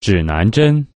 指南针。